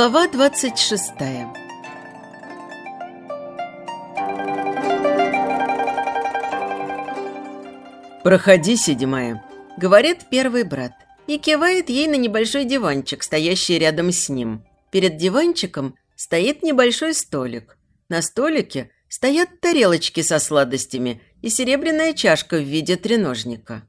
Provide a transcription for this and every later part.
Глава 26 «Проходи, седьмая», — говорит первый брат и кивает ей на небольшой диванчик, стоящий рядом с ним. Перед диванчиком стоит небольшой столик. На столике стоят тарелочки со сладостями и серебряная чашка в виде треножника.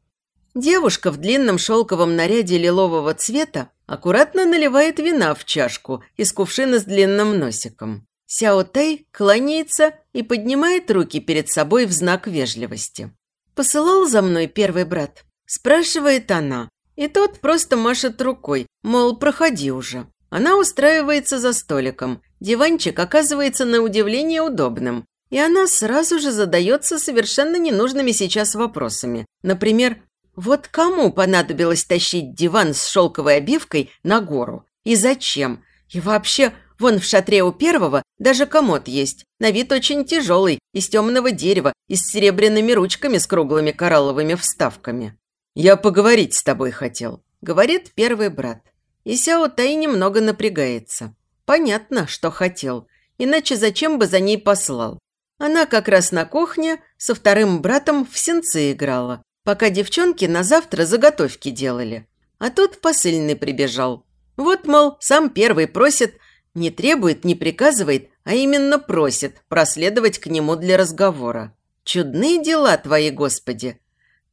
Девушка в длинном шелковом наряде лилового цвета аккуратно наливает вина в чашку из кувшина с длинным носиком. Сяо Тай кланяется и поднимает руки перед собой в знак вежливости. «Посылал за мной первый брат?» – спрашивает она. И тот просто машет рукой, мол, проходи уже. Она устраивается за столиком. Диванчик оказывается на удивление удобным. И она сразу же задается совершенно ненужными сейчас вопросами. Например, вот кому понадобилось тащить диван с шелковой обивкой на гору? И зачем? И вообще, вон в шатре у первого даже комод есть. На вид очень тяжелый, из темного дерева и с серебряными ручками с круглыми коралловыми вставками. «Я поговорить с тобой хотел», – говорит первый брат. И Сяо Тай немного напрягается. Понятно, что хотел. Иначе зачем бы за ней послал? Она как раз на кухне со вторым братом в сенцы играла, пока девчонки на завтра заготовки делали. А тут посыльный прибежал. Вот, мол, сам первый просит, не требует, не приказывает, а именно просит проследовать к нему для разговора. Чудные дела твои, Господи!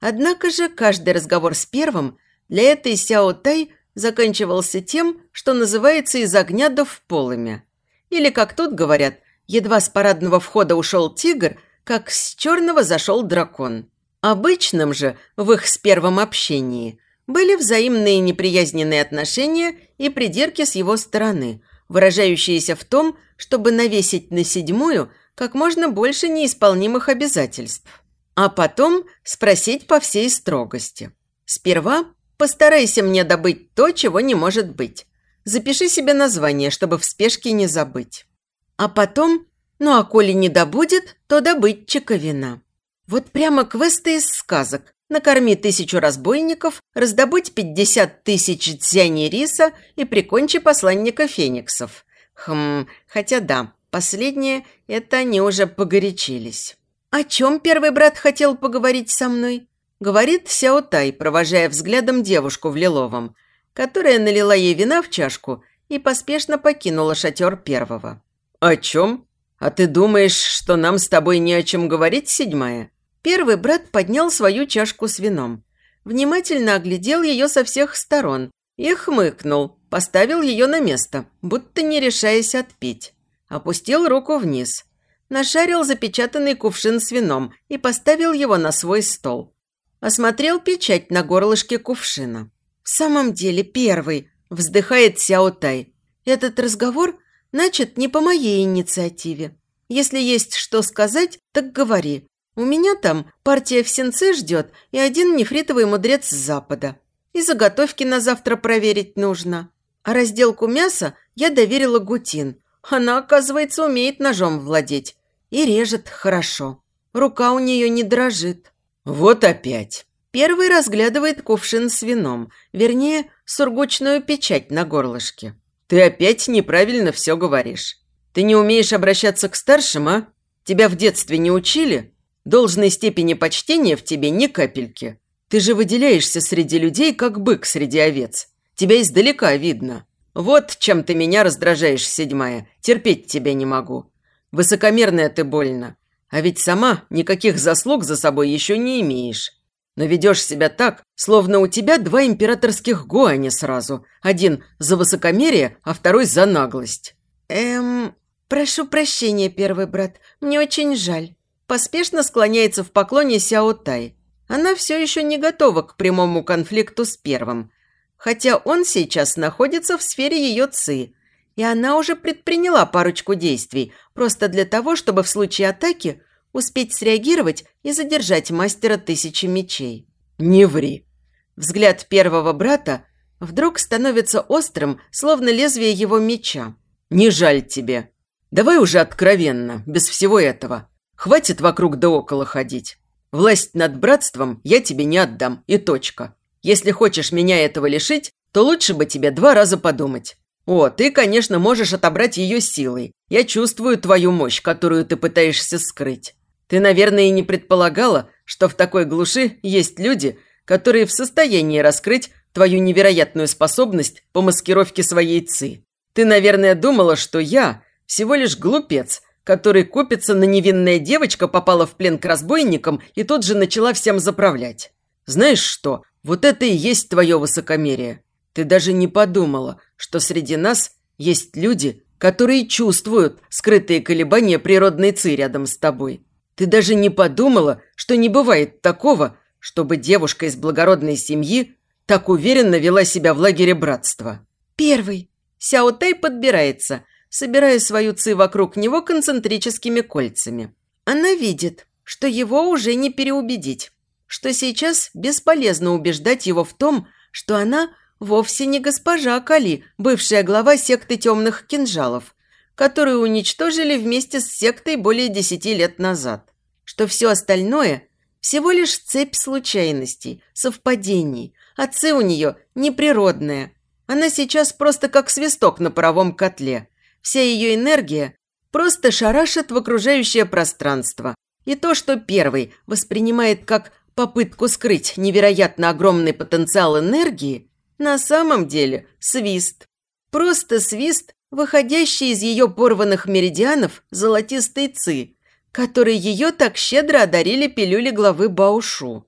Однако же каждый разговор с первым для этой Сяо Тай заканчивался тем, что называется «из огня до в полымя». Или, как тут говорят, едва с парадного входа ушел тигр, как с черного зашел дракон. Обычным же в их с первым общении были взаимные неприязненные отношения и придирки с его стороны, выражающиеся в том, чтобы навесить на седьмую как можно больше неисполнимых обязательств. А потом спросить по всей строгости. Сперва постарайся мне добыть то, чего не может быть. Запиши себе название, чтобы в спешке не забыть. А потом, ну а коли не добудет, то добыть чековина. Вот прямо квесты из сказок. Накорми тысячу разбойников, раздобудь пятьдесят тысяч дзяней риса и прикончи посланника фениксов. Хм, хотя да, последнее – это они уже погорячились. «О чем первый брат хотел поговорить со мной?» Говорит Сяо Тай, провожая взглядом девушку в лиловом, которая налила ей вина в чашку и поспешно покинула шатер первого. «О чем? А ты думаешь, что нам с тобой не о чем говорить, седьмая?» Первый брат поднял свою чашку с вином, внимательно оглядел ее со всех сторон и хмыкнул, поставил ее на место, будто не решаясь отпить. Опустил руку вниз, нашарил запечатанный кувшин с вином и поставил его на свой стол. Осмотрел печать на горлышке кувшина. «В самом деле первый», – вздыхает Сяо Тай. «Этот разговор начат не по моей инициативе. Если есть что сказать, так говори. У меня там партия в сенце ждет и один нефритовый мудрец с запада. И заготовки на завтра проверить нужно. А разделку мяса я доверила Гутин. Она, оказывается, умеет ножом владеть. И режет хорошо. Рука у нее не дрожит. Вот опять. Первый разглядывает кувшин с вином, вернее, сургучную печать на горлышке. Ты опять неправильно все говоришь. Ты не умеешь обращаться к старшим, а? Тебя в детстве не учили? Должной степени почтения в тебе ни капельки. Ты же выделяешься среди людей, как бык среди овец. Тебя издалека видно. Вот чем ты меня раздражаешь, седьмая. Терпеть тебя не могу. Высокомерная ты больно. А ведь сама никаких заслуг за собой еще не имеешь. Но ведешь себя так, словно у тебя два императорских гуаня сразу. Один за высокомерие, а второй за наглость. Эм, прошу прощения, первый брат. Мне очень жаль. Поспешно склоняется в поклоне Сяо Тай. Она все еще не готова к прямому конфликту с первым, хотя он сейчас находится в сфере ее ци, и она уже предприняла парочку действий, просто для того, чтобы в случае атаки успеть среагировать и задержать мастера тысячи мечей. «Не ври!» Взгляд первого брата вдруг становится острым, словно лезвие его меча. «Не жаль тебе. Давай уже откровенно, без всего этого. Хватит вокруг да около ходить. Власть над братством я тебе не отдам, и точка. Если хочешь меня этого лишить, то лучше бы тебе два раза подумать. «О, ты, конечно, можешь отобрать ее силой. Я чувствую твою мощь, которую ты пытаешься скрыть. Ты, наверное, и не предполагала, что в такой глуши есть люди, которые в состоянии раскрыть твою невероятную способность по маскировке своей ци. Ты, наверное, думала, что я всего лишь глупец, который купится на невинная девочка, попала в плен к разбойникам и тут же начала всем заправлять. Знаешь что, вот это и есть твое высокомерие. Ты даже не подумала, что среди нас есть люди, которые чувствуют скрытые колебания природной ци рядом с тобой. Ты даже не подумала, что не бывает такого, чтобы девушка из благородной семьи так уверенно вела себя в лагере братства. Первый. Сяо Тай подбирается, собирая свою ци вокруг него концентрическими кольцами. Она видит, что его уже не переубедить, что сейчас бесполезно убеждать его в том, что она вовсе не госпожа Кали, бывшая глава секты темных кинжалов, которую уничтожили вместе с сектой более десяти лет назад. Что все остальное – всего лишь цепь случайностей, совпадений. Отцы у нее неприродная. Она сейчас просто как свисток на паровом котле. Вся ее энергия просто шарашит в окружающее пространство. И то, что первый воспринимает как попытку скрыть невероятно огромный потенциал энергии, на самом деле свист. Просто свист, выходящий из ее порванных меридианов золотистой ци, которые ее так щедро одарили пилюли главы Баушу.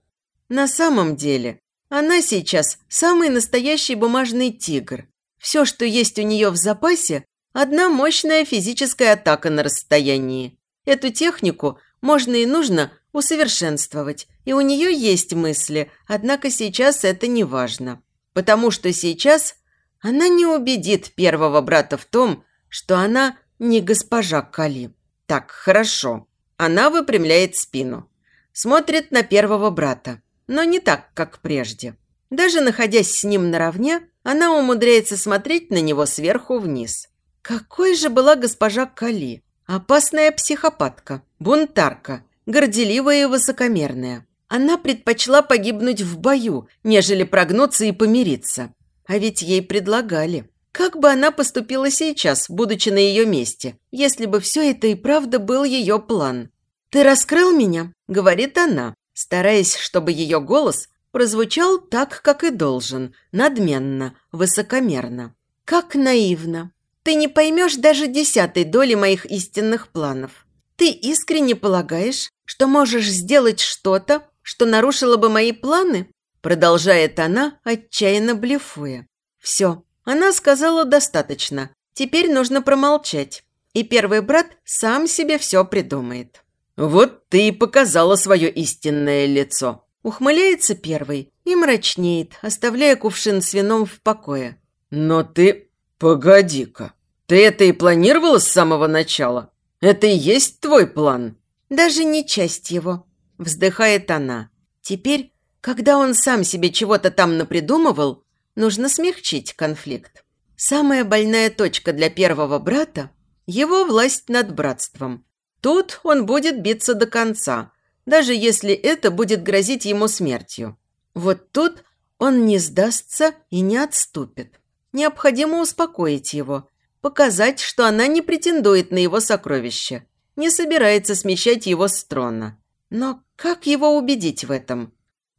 На самом деле, она сейчас самый настоящий бумажный тигр. Все, что есть у нее в запасе, одна мощная физическая атака на расстоянии. Эту технику можно и нужно усовершенствовать, и у нее есть мысли, однако сейчас это не важно потому что сейчас она не убедит первого брата в том, что она не госпожа Кали. Так, хорошо. Она выпрямляет спину. Смотрит на первого брата, но не так, как прежде. Даже находясь с ним наравне, она умудряется смотреть на него сверху вниз. Какой же была госпожа Кали? Опасная психопатка, бунтарка, горделивая и высокомерная. Она предпочла погибнуть в бою, нежели прогнуться и помириться. А ведь ей предлагали. Как бы она поступила сейчас, будучи на ее месте, если бы все это и правда был ее план? «Ты раскрыл меня?» – говорит она, стараясь, чтобы ее голос прозвучал так, как и должен, надменно, высокомерно. «Как наивно! Ты не поймешь даже десятой доли моих истинных планов. Ты искренне полагаешь, что можешь сделать что-то, что нарушило бы мои планы?» Продолжает она, отчаянно блефуя. «Все, она сказала достаточно. Теперь нужно промолчать. И первый брат сам себе все придумает». «Вот ты и показала свое истинное лицо», Ухмыляется первый и мрачнеет, оставляя кувшин с вином в покое. «Но ты... Погоди-ка. Ты это и планировала с самого начала? Это и есть твой план?» «Даже не часть его вздыхает она. Теперь, когда он сам себе чего-то там напридумывал, нужно смягчить конфликт. Самая больная точка для первого брата – его власть над братством. Тут он будет биться до конца, даже если это будет грозить ему смертью. Вот тут он не сдастся и не отступит. Необходимо успокоить его, показать, что она не претендует на его сокровище, не собирается смещать его с трона. Но как его убедить в этом?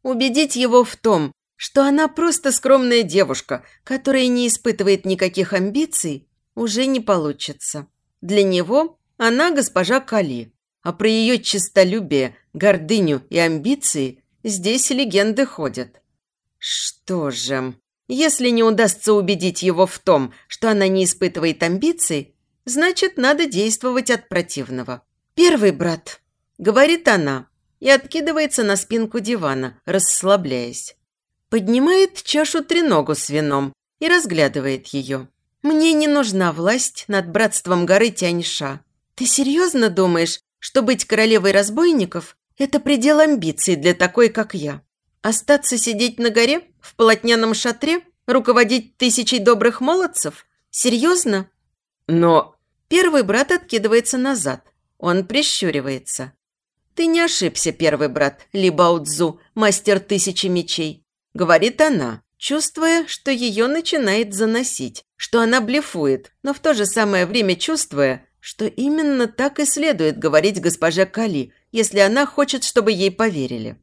Убедить его в том, что она просто скромная девушка, которая не испытывает никаких амбиций, уже не получится. Для него она госпожа Кали, а про ее честолюбие, гордыню и амбиции здесь легенды ходят. Что же, если не удастся убедить его в том, что она не испытывает амбиций, значит, надо действовать от противного. Первый брат, говорит она, и откидывается на спинку дивана, расслабляясь. Поднимает чашу треногу с вином и разглядывает ее. «Мне не нужна власть над братством горы Тяньша. Ты серьезно думаешь, что быть королевой разбойников – это предел амбиций для такой, как я? Остаться сидеть на горе, в полотняном шатре, руководить тысячей добрых молодцев? Серьезно?» «Но...» Первый брат откидывается назад. Он прищуривается. «Ты не ошибся, первый брат, Ли Баудзу, мастер тысячи мечей», – говорит она, чувствуя, что ее начинает заносить, что она блефует, но в то же самое время чувствуя, что именно так и следует говорить госпоже Кали, если она хочет, чтобы ей поверили.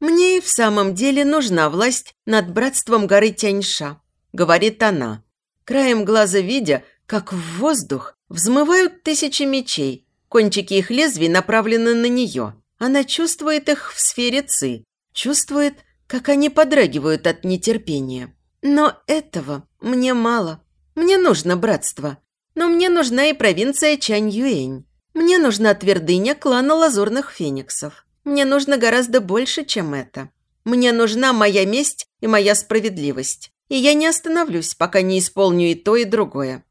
«Мне и в самом деле нужна власть над братством горы Тяньша», – говорит она, краем глаза видя, как в воздух взмывают тысячи мечей, кончики их лезвий направлены на нее. Она чувствует их в сфере Ци, чувствует, как они подрагивают от нетерпения. Но этого мне мало. Мне нужно братство. Но мне нужна и провинция Чань-Юэнь. Мне нужна твердыня клана Лазурных Фениксов. Мне нужно гораздо больше, чем это. Мне нужна моя месть и моя справедливость. И я не остановлюсь, пока не исполню и то, и другое.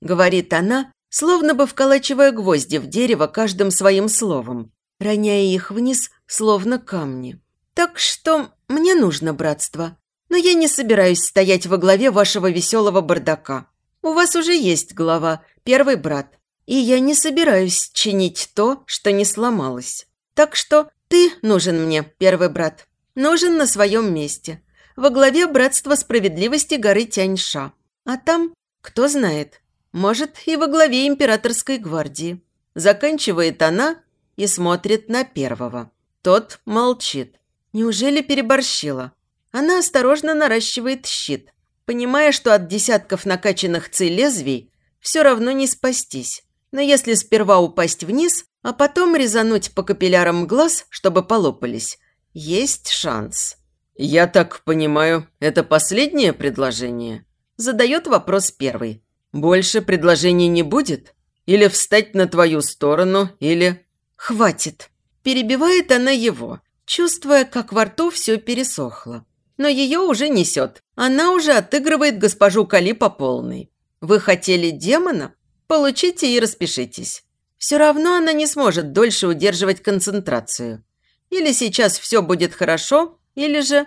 Говорит она, словно бы вколачивая гвозди в дерево каждым своим словом, роняя их вниз, словно камни. Так что мне нужно братство. Но я не собираюсь стоять во главе вашего веселого бардака. У вас уже есть глава, первый брат. И я не собираюсь чинить то, что не сломалось. Так что ты нужен мне, первый брат. Нужен на своем месте. Во главе Братства Справедливости горы Тяньша. А там, кто знает, может, и во главе Императорской гвардии. Заканчивает она и смотрит на первого. Тот молчит. Неужели переборщила? Она осторожно наращивает щит, понимая, что от десятков накачанных ци лезвий все равно не спастись. Но если сперва упасть вниз, а потом резануть по капиллярам глаз, чтобы полопались, есть шанс. «Я так понимаю, это последнее предложение?» Задает вопрос первый. «Больше предложений не будет? Или встать на твою сторону, или...» «Хватит!» Перебивает она его, чувствуя, как во рту все пересохло. Но ее уже несет. Она уже отыгрывает госпожу Кали по полной. Вы хотели демона? Получите и распишитесь. Все равно она не сможет дольше удерживать концентрацию. Или сейчас все будет хорошо, или же...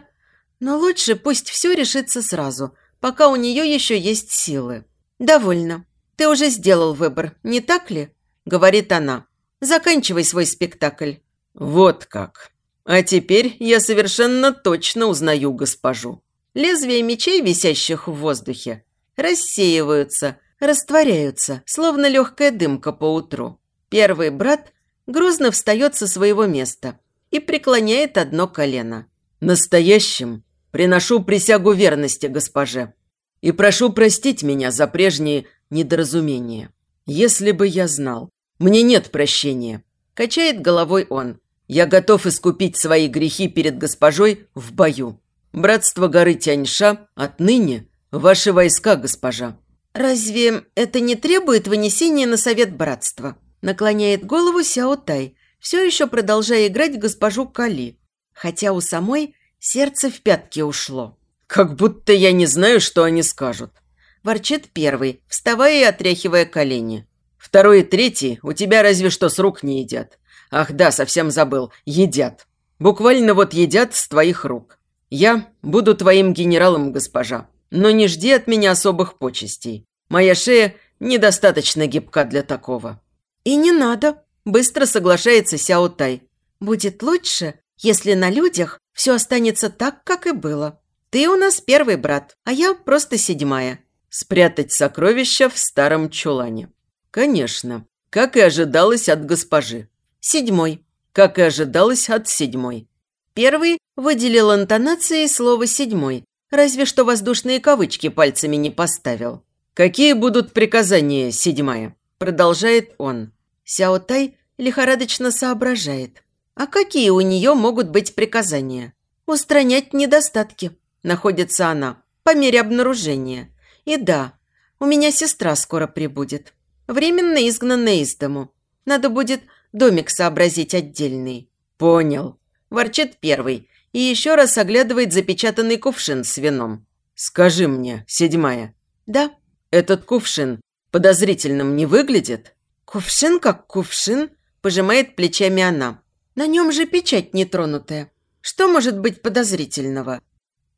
Но лучше пусть все решится сразу, пока у нее еще есть силы. «Довольно. Ты уже сделал выбор, не так ли?» – говорит она. «Заканчивай свой спектакль». «Вот как. А теперь я совершенно точно узнаю госпожу». Лезвия мечей, висящих в воздухе, рассеиваются, растворяются, словно легкая дымка по утру. Первый брат грузно встает со своего места и преклоняет одно колено. «Настоящим приношу присягу верности госпоже и прошу простить меня за прежние недоразумения. Если бы я знал, мне нет прощения», – качает головой он. «Я готов искупить свои грехи перед госпожой в бою. Братство горы Тяньша отныне ваши войска, госпожа». «Разве это не требует вынесения на совет братства?» Наклоняет голову Сяо Тай, все еще продолжая играть госпожу Кали, хотя у самой сердце в пятки ушло. «Как будто я не знаю, что они скажут», – ворчит первый, вставая и отряхивая колени. «Второй и третий у тебя разве что с рук не едят. Ах да, совсем забыл, едят. Буквально вот едят с твоих рук. Я буду твоим генералом, госпожа, но не жди от меня особых почестей. Моя шея недостаточно гибка для такого». «И не надо», – быстро соглашается Сяо Тай. «Будет лучше, если на людях все останется так, как и было. Ты у нас первый брат, а я просто седьмая». Спрятать сокровища в старом чулане. Конечно, как и ожидалось от госпожи. Седьмой. Как и ожидалось от седьмой. Первый выделил интонацией слово «седьмой», разве что воздушные кавычки пальцами не поставил. «Какие будут приказания, седьмая?» Продолжает он. Сяо Тай лихорадочно соображает. А какие у нее могут быть приказания? Устранять недостатки, находится она, по мере обнаружения. И да, у меня сестра скоро прибудет. Временно изгнанная из дому. Надо будет домик сообразить отдельный. Понял. Ворчит первый и еще раз оглядывает запечатанный кувшин с вином. Скажи мне, седьмая. Да. Этот кувшин подозрительным не выглядит? Кувшин как кувшин, пожимает плечами она. На нем же печать нетронутая. Что может быть подозрительного?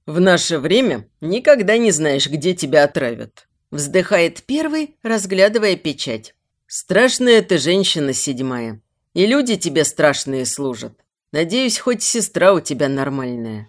В наше время никогда не знаешь, где тебя отравят. Вздыхает первый, разглядывая печать. Страшная ты женщина седьмая. И люди тебе страшные служат. Надеюсь, хоть сестра у тебя нормальная.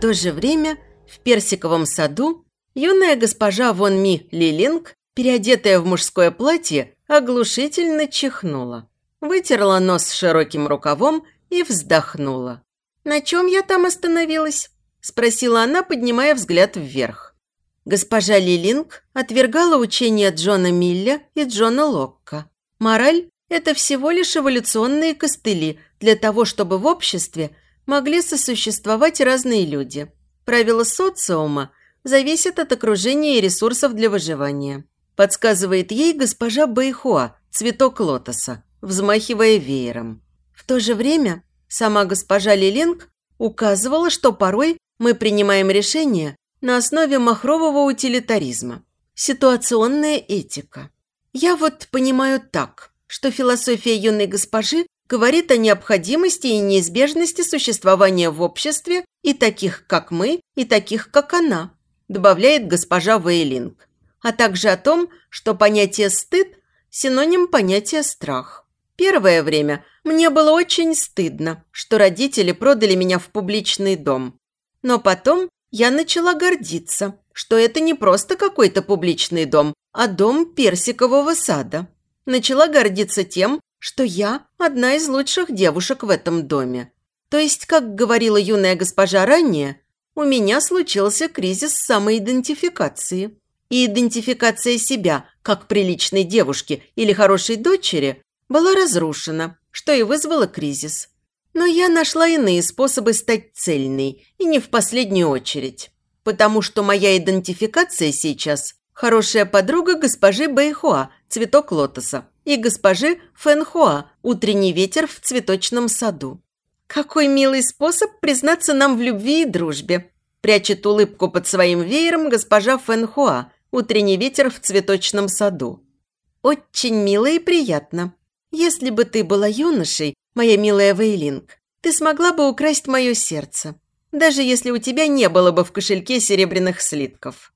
То же время в персиковом саду юная госпожа Вон Ми Лилинг, переодетая в мужское платье, оглушительно чихнула. Вытерла нос широким рукавом и вздохнула. «На чем я там остановилась?» – спросила она, поднимая взгляд вверх. Госпожа Лилинг отвергала учения Джона Милля и Джона Локка. Мораль – это всего лишь эволюционные костыли для того, чтобы в обществе могли сосуществовать разные люди. Правила социума зависят от окружения и ресурсов для выживания. Подсказывает ей госпожа Бэйхуа, цветок лотоса, взмахивая веером. В то же время сама госпожа Лилинг указывала, что порой мы принимаем решения на основе махрового утилитаризма. Ситуационная этика. Я вот понимаю так, что философия юной госпожи говорит о необходимости и неизбежности существования в обществе и таких, как мы, и таких, как она, добавляет госпожа Вейлинг, а также о том, что понятие «стыд» – синоним понятия «страх». Первое время мне было очень стыдно, что родители продали меня в публичный дом. Но потом я начала гордиться, что это не просто какой-то публичный дом, а дом персикового сада. Начала гордиться тем, что я одна из лучших девушек в этом доме. То есть, как говорила юная госпожа ранее, у меня случился кризис самоидентификации. И идентификация себя, как приличной девушки или хорошей дочери, была разрушена, что и вызвало кризис. Но я нашла иные способы стать цельной, и не в последнюю очередь. Потому что моя идентификация сейчас – хорошая подруга госпожи Бэйхуа, цветок лотоса, и госпожи Фэнхуа «Утренний ветер в цветочном саду». «Какой милый способ признаться нам в любви и дружбе!» Прячет улыбку под своим веером госпожа Фэнхуа «Утренний ветер в цветочном саду». «Очень мило и приятно. Если бы ты была юношей, моя милая Вейлинг, ты смогла бы украсть мое сердце, даже если у тебя не было бы в кошельке серебряных слитков».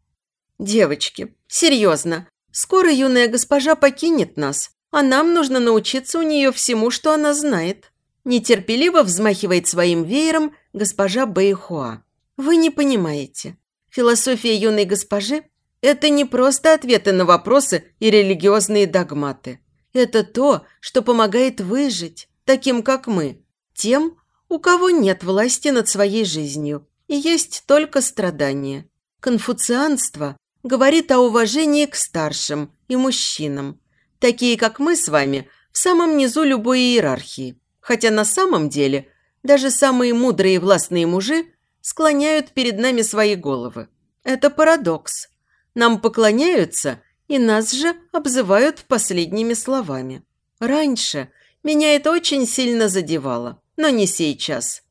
«Девочки, серьезно, скоро юная госпожа покинет нас, а нам нужно научиться у нее всему, что она знает». Нетерпеливо взмахивает своим веером госпожа Бэйхуа. «Вы не понимаете. Философия юной госпожи – это не просто ответы на вопросы и религиозные догматы. Это то, что помогает выжить, таким как мы, тем, у кого нет власти над своей жизнью и есть только страдания. Конфуцианство говорит о уважении к старшим и мужчинам, такие как мы с вами, в самом низу любой иерархии. Хотя на самом деле даже самые мудрые и властные мужи склоняют перед нами свои головы. Это парадокс. Нам поклоняются, и нас же обзывают последними словами. Раньше меня это очень сильно задевало, но не сейчас.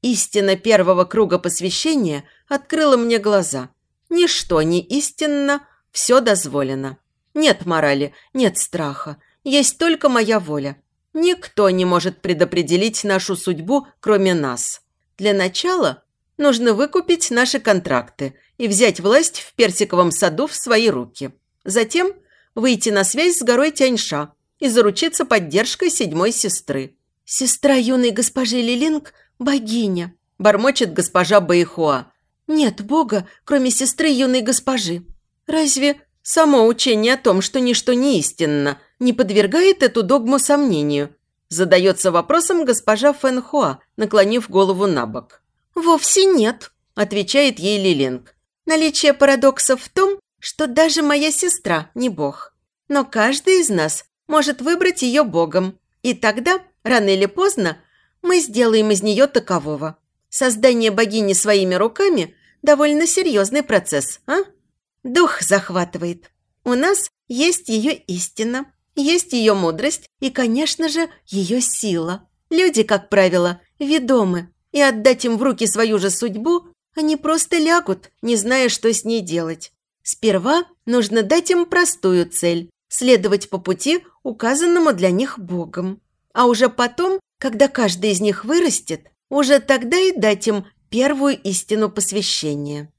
Истина первого круга посвящения открыла мне глаза. Ничто не истинно, все дозволено. Нет морали, нет страха. Есть только моя воля. Никто не может предопределить нашу судьбу, кроме нас. Для начала нужно выкупить наши контракты и взять власть в персиковом саду в свои руки. Затем выйти на связь с горой Тяньша и заручиться поддержкой седьмой сестры. «Сестра юной госпожи Лилинг – богиня», – бормочет госпожа Бэйхуа. «Нет бога, кроме сестры юной госпожи. Разве Само учение о том, что ничто не истинно, не подвергает эту догму сомнению. Задается вопросом госпожа Фэнхуа, наклонив голову на бок. «Вовсе нет», – отвечает ей Лилинг. «Наличие парадокса в том, что даже моя сестра не бог. Но каждый из нас может выбрать ее богом. И тогда, рано или поздно, мы сделаем из нее такового. Создание богини своими руками – довольно серьезный процесс, а?» Дух захватывает. У нас есть ее истина, есть ее мудрость и, конечно же, ее сила. Люди, как правило, ведомы, и отдать им в руки свою же судьбу они просто лягут, не зная, что с ней делать. Сперва нужно дать им простую цель – следовать по пути, указанному для них Богом. А уже потом, когда каждый из них вырастет, уже тогда и дать им первую истину посвящения.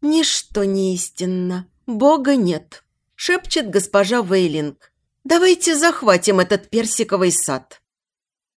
«Ничто не истинно. Бога нет», – шепчет госпожа Вейлинг. «Давайте захватим этот персиковый сад».